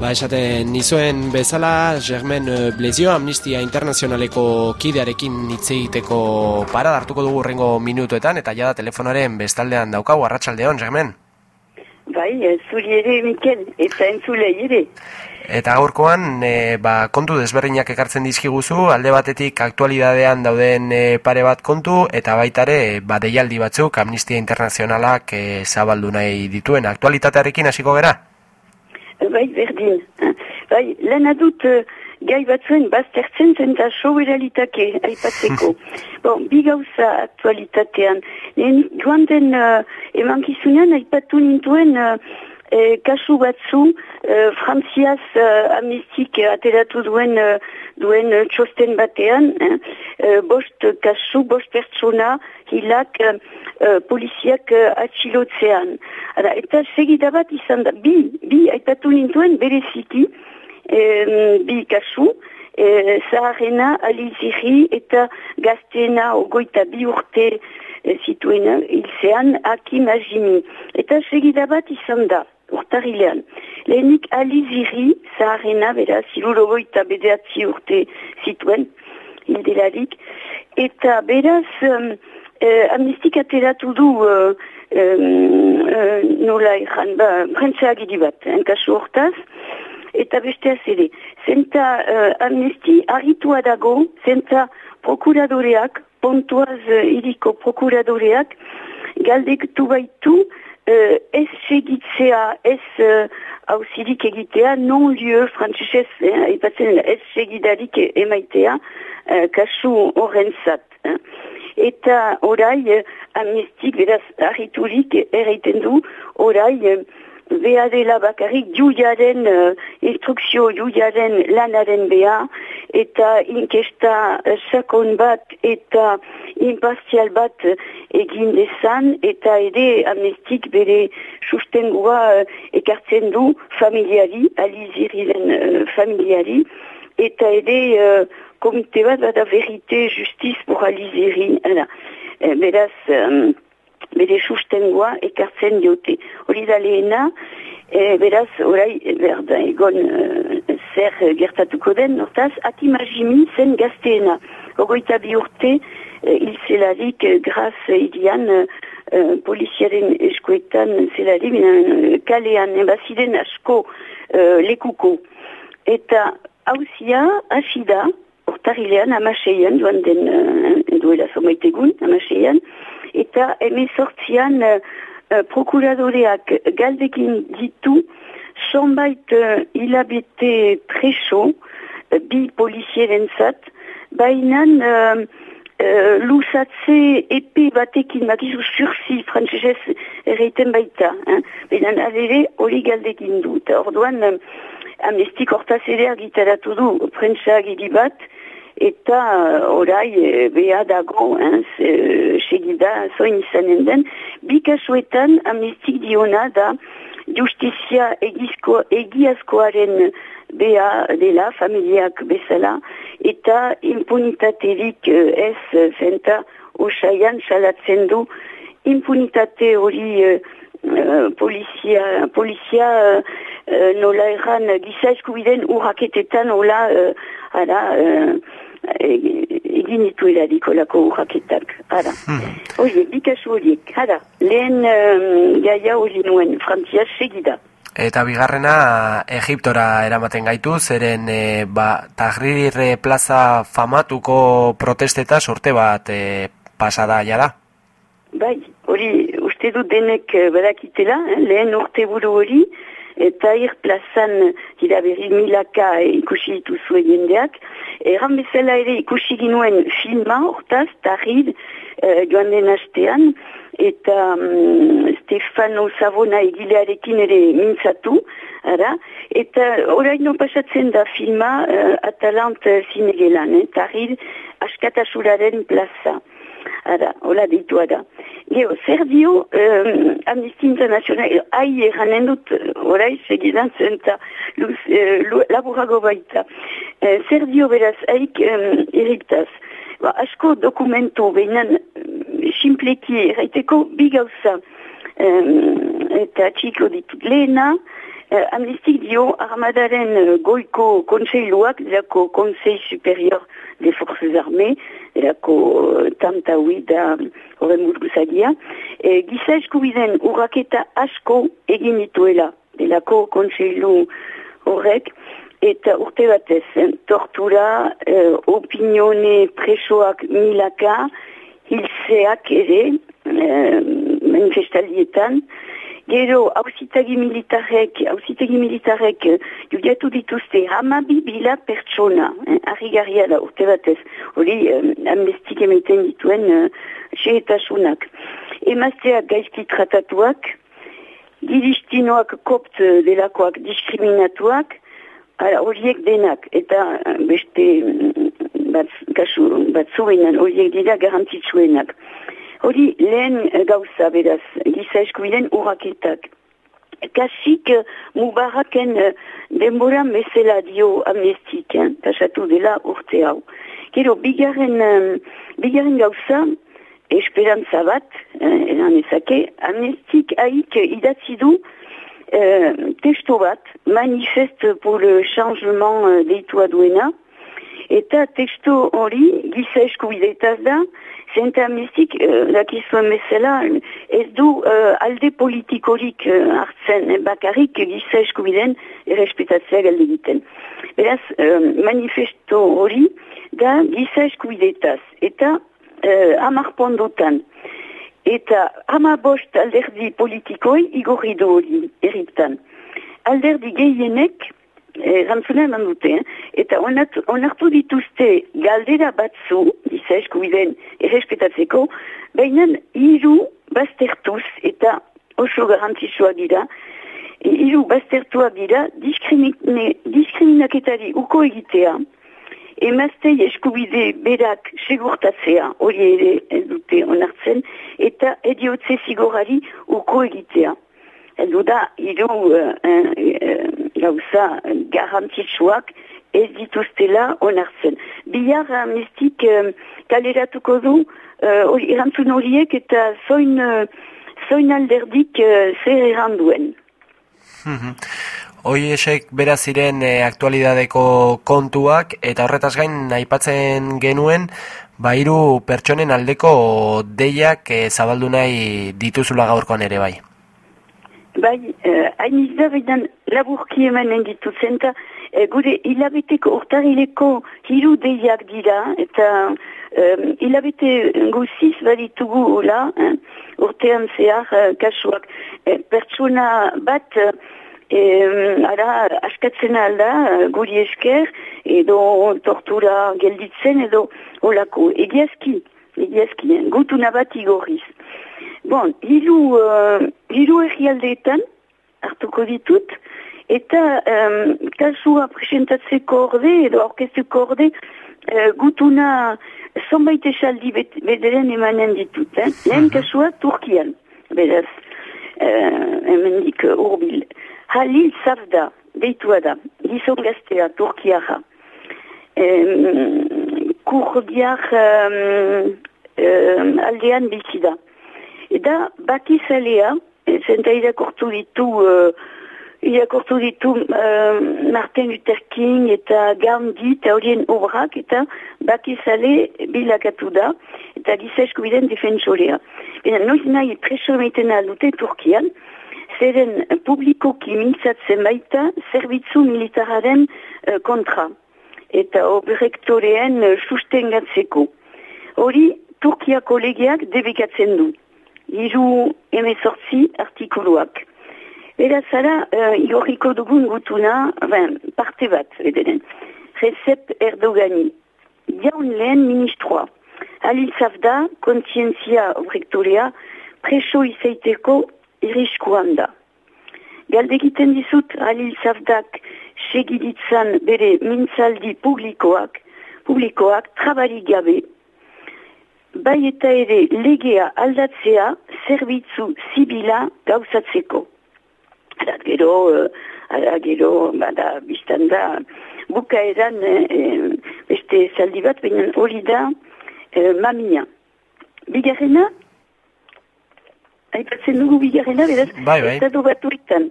Ba, esaten nizuen bezala, Germen eh, Blezio, Amnistia Internazionaleko kidearekin hitz egiteko para hartuko dugu rengo minutuetan, eta jada telefonaren bestaldean daukagu, arratsaldeon Germen. Bai, zuri ere, Mikel, eta entzulei ere. Eta gaurkoan, e, ba, kontu desberdinak ekartzen dizkiguzu, alde batetik aktualidadean dauden e, pare bat kontu, eta baitare, ba, deialdi batzuk, Amnistia Internazionalak e, zabaldu nahi dituen. Aktualitatearekin hasiko gera? Bai, berdin. Bai, lan adut gai batzuen baztertzen zen eta soberalitake aipatzeko. bon, bi gauza aktualitatean. joan den uh, emankizunean aipatu nintuen e, kasu batzu e, frantziaz e, amnistik ateratu duen e, duen txosten batean e, bost kasu, bost pertsona hilak e, poliziak atxilotzean. Ara, eta segida izan da, bi, bi aipatu nintuen bereziki e, bi kasu, e, zaharena aliziri eta gaztena ogoita bi urte e, zituena hilzean hakim azimi. Eta segida bat izan da urtarilean. Lehenik aliziri, zaharena, beraz, irurogoita bedeatzi urte zituen, hildelarik, eta beraz, um, eh, amnistik ateratu du uh, um, uh, nola ezan, ba, brentzeak idibat, enkasu hortaz, eta beste ere. Zenta uh, amnisti harritua dago, zenta prokuradoreak, pontuaz uh, iriko prokuradoreak, galdektu baitu, uh, ez segitzea, ez hausidik uh, egitea, non lieu frantzisez, eh, ez segidarik emaitea, uh, kasu horren zat. Eh. Eta orai, uh, amnestik, beraz, harriturik erreiten du, orai, uh, Bea dela bakarrik juiaren, uh, instrukzio juiaren lanaren bea, eta inkesta uh, sakon bat eta impartial bat egin dezan, eta ere amnestik bere sustengua uh, ekartzen du familiari, aliziriren uh, familiari, eta ere uh, komite bat bada verite justiz por beraz... Um, bere sustengoa ekartzen diote. Hori da lehena, e, beraz, orai, berda, egon e, zer gertatuko den, nortaz, atimajimi zen gazteena. Ogoita bi urte, e, hil zelarik, graz idian, e, poliziaren eskoetan zelarik, e, kalean, embaziden asko e, lekuko. Eta hauzia, asida, ortarilean, amaseian, duan den, e, duela somaitegun, amaseian, eta emezortzian uh, prokuradoreak galdekin ditu sonbait uh, hilabete preso uh, bi polizieren zat, bainan uh, uh, lusatze epe batekin bakizu sursi frantzesez erreiten baita. Hein? Bainan adere hori galdekin du. Orduan uh, amnestik hortaz ere argitaratu du prentsa bat, eta uh, orai e, beha dago, hein, segida, zoin izanen den, bikasuetan amnistik diona da justizia egizko, egiazkoaren beha dela, familiak bezala, eta impunitaterik ez zenta osaian salatzen du. Impunitate hori uh, polizia, polizia uh, nola erran giza eskubiden urraketetan nola uh, ara, egin dituela dikolako urraketak. Hara. Hmm. Oie, bikasu horiek. Hara, lehen um, gaia hori nuen, frantzia segida. Eta bigarrena Egiptora eramaten gaitu, zeren e, ba, Tahrir plaza famatuko protesteta sorte bat e, pasada jara? Bai, hori uste dut denek eh, badakitela, eh, lehen urte buru hori, eta ir plazan dira berri milaka ikusi dituzue jendeak. Erran bezala ere ikusi ginuen filma, hortaz, tarrid, eh, joan den astean, eta um, Stefano Savona egilearekin ere mintzatu, ara, eta oraino pasatzen da filma uh, Atalant zinegelan, eh, tarrid, askatasuraren plaza. Ara, hola ditua da. Geo, zer dio um, Amnesty International, ahi eranen dut, orai segidan zen eta uh, laburago baita. Uh, zer dio beraz, haik um, irriktaz. Ba, asko dokumento behinan simpleki erraiteko bigauza. Um, eta txiko ditut lehena, Uh, amnestik dio armadaren uh, goiko kontseiluak, delako konsei superior de forces armées, delako uh, tantaui da horren burguzagia, e, giza eskubiden urraketa asko egin dituela, delako kontseilu horrek, eta urte batez, tortura, uh, opinione presoak milaka, hilzeak ere, uh, manifestalietan, Gero, hausitegi militarek, hausitegi militarek, eh, judiatu dituzte hamabi bila pertsona, eh, garria da urte batez, hori eh, amnestik emaiten dituen eh, xeetasunak. Emazteak gaizki tratatuak, diristinoak kopt eh, delakoak diskriminatuak, horiek denak, eta eh, beste mm, bat, kasu, bat zuenan, horiek dira garantitzuenak. Hori lehen eh, gauza beraz, giza eskubiden urraketak. Kasik uh, Mubaraken uh, denbora mesela dio amnestik, eh, pasatu dela urte hau. Gero, bigarren, bigarren gauza, esperantza bat, eh, eran ezake, amnestik haik idatzi du uh, testo bat, manifest pour le changement deitua duena, eta testo hori giza eskubidetaz da, Zenta amnistik, uh, dakizuen bezala, ez du uh, alde politikorik uh, hartzen, eh, bakarrik giza eskubiden errespetatzea galde egiten. Beraz, uh, manifesto hori da giza eskubidetaz, eta uh, amar pondotan. Eta ama bost alderdi politikoi igorri du hori erritan. Alderdi gehienek, Rantzuna eman dute, eh? Eta onartu dituzte galdera batzu, giza eskubiden errespetatzeko, baina hiru baztertuz eta oso garantizua dira, hiru baztertua dira diskriminaketari uko egitea, emaztei eskubide berak segurtatzea, hori ere dute onartzen, eta ediotze zigorari uko egitea. Eldu da, hiru uh, uh, gauza garantitsuak ez dituztela onartzen. Bihar amnestik uh, kaleratuko du uh, irantzun horiek eta zoin, uh, zoin alderdik uh, zer erranduen. Hoi esek bera ziren e, aktualidadeko kontuak eta horretaz gain aipatzen genuen ba hiru pertsonen aldeko deiak e, zabaldu nahi dituzula gaurkoan ere bai. Bai, hain uh, izabedan laburki emanen ditutzen, eta uh, gure hilabeteko urtarileko hiru deiak dira, eta um, hilabete guziz baditugu ula, eh, urtean zehar uh, kasuak. Uh, pertsona bat, uh, ara, askatzen alda, uh, guri esker, edo tortura gelditzen, edo olako, egiazki, egiazki, gutuna bat igorriz. Bon, hiru, uh, hiru egialdeetan hartuko ditut, eta um, kasua presentatzeko orde, edo orkestuko orde, uh, gutuna zonbait esaldi bederen emanen ditut. Eh? Lehen mhm. kasua Turkian, beraz, uh, emendik urbil. Halil Savda, deitua da, gizon gaztea, Turkiara. Um, kurdiak um, um, aldean bizida. Eta baki zalea, zenta irakortu ditu, uh, irakortu ditu uh, Martin Luther King eta Gandhi eta horien obrak, eta baki zale bilakatu da, eta gizesku biden defensorea. Eta noiz nahi preso meiten aldute Turkian, zeren publikoki mintzatzen baita zerbitzu militararen uh, kontra, eta obrektoreen uh, sustengatzeko. Hori Turkiako legeak debekatzen du hiru emezortzi artikuluak. Eta zara, uh, igorriko dugun gutuna, ben, parte bat, edenen. Recep Erdogani, jaun lehen ministroa. Halil Zafda, kontientzia obrektorea, preso izaiteko iriskuan da. Galdegiten dizut Halil Zafdak segiditzan bere mintzaldi publikoak, publikoak trabari gabe, bai eta ere legea aldatzea zerbitzu zibila gauzatzeko. Ara gero, uh, ara gero, bada, biztan da, buka eran eh, beste zaldi bat, baina hori da eh, mamina. Bigarrena, haipatzen dugu bigarrena, beraz, bai, bai. estatu bat uritan.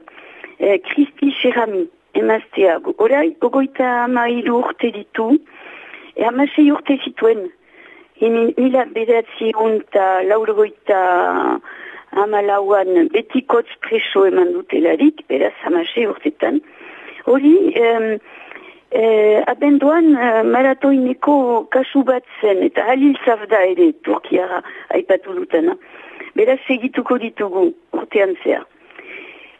Kristi Xerami, emaztea, orai, gogoita ama hiru urte ditu, e amasei urte zituen, mila bedatzi unta laurgoita ama lauan betikotz preso eman dutelarik, beraz amasei urtetan. Hori, um, eh, abenduan uh, maratoineko kasu bat zen, eta halil zafda ere Turkiara aipatu dutena. Beraz segituko ditugu urtean zehar.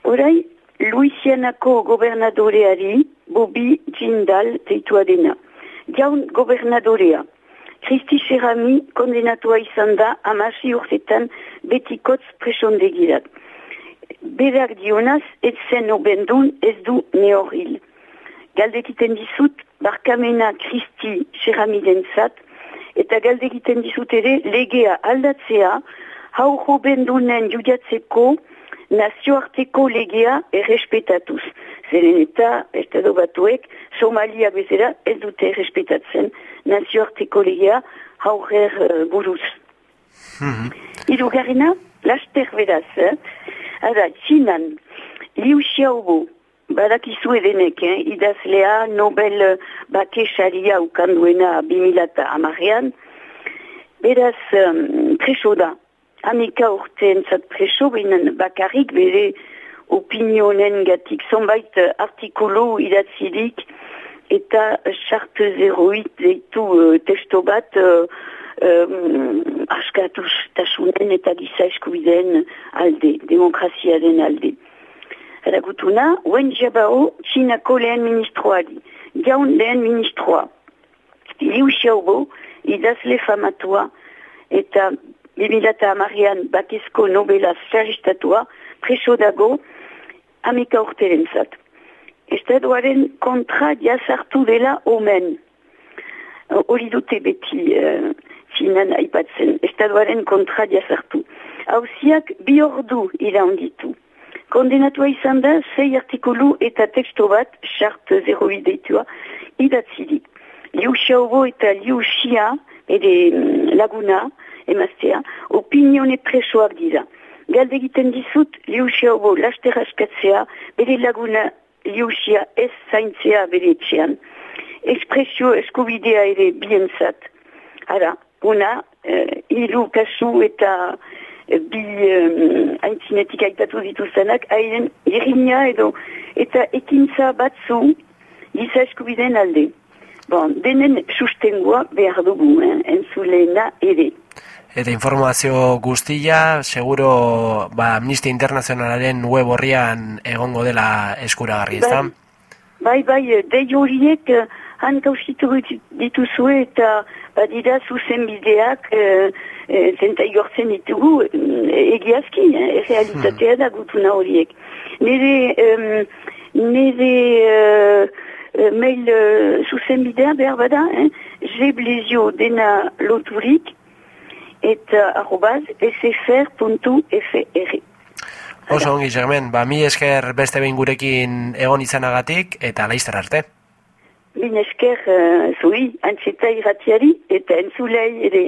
Horai, Luisianako gobernadoreari Bobi Jindal teitua dena. Jaun gobernadorea. Kristi Serami kondenatua izan da amasi urtetan betikotz presondegirat. Berak dionaz, ez zen obendun ez du neoril. Galdekiten dizut, barkamena Kristi Serami dentzat, eta galdekiten dizut ere legea aldatzea, hau bendunen judiatzeko, nazioarteko legea errespetatuz. Zeren eta, estado batuek, Somalia bezera ez dute errespetatzen nazioarteko legea hauger uh, buruz. Mm -hmm. Iru garina, laster beraz, eh? Ada, txinan, liu xiaubo, badakizu edenek, eh? idazlea Nobel uh, bake xaria ukanduena bimilata amarean, beraz, um, preso da, Amika urte entzat preso, binen bakarrik bere opinionen gatik zonbait artikulu idatzilik eta charte 08 deitu uh, testo bat uh, um, askatuz tasunen eta giza eskubideen alde, demokraziaren alde. Eragutuna, wen jabao txinako lehen ministroari, gaun lehen ministroa, liu xiaubo, idazle famatua, eta bimilata amarian bakizko nobela zerristatua, preso dago, amika urteren zat. Estaduaren kontra jazartu dela omen. Hori dute beti uh, zinan aipatzen. Estaduaren kontra jazartu. Hauziak bi ordu iraunditu. Kondenatua izan da, zei artikulu eta teksto bat, chart 08 deitua, idatzidik. Liu Xiaobo eta Liu Xia, ere mm, laguna, emaztea, opinione presoak dira. Galde egiten dizut, liusia obo laster askatzea, bere laguna liusia ez zaintzea bere etxean. Ekspresio eskubidea ere bienzat. Ara, una, eh, ilu kasu eta eh, bi eh, haintzinetik aipatu dituztenak, haien irina edo eta ekintza batzu giza eskubideen alde. Bon, denen sustengoa behar dugu, eh, entzulena ere. Eta informazio guztia, seguro ba, Amnistia Internazionalaren web horrian egongo dela eskuragarri, ez da? Bai, bai, bai dei horiek eh, han gauzitu dituzue eta badira zuzen bideak e, e, zenta igortzen ditugu egiazki, eh, realitatea da gutuna horiek. Nire, um, nire uh, mail uh, zuzen bidea behar bada, eh? jeblezio dena loturik, eta arrobaz sfr.fr Oso ongi, Germen, ba, mi esker beste behin gurekin egon izanagatik eta laizter arte. Min esker uh, zui, antzeta irratiari eta entzulei ere.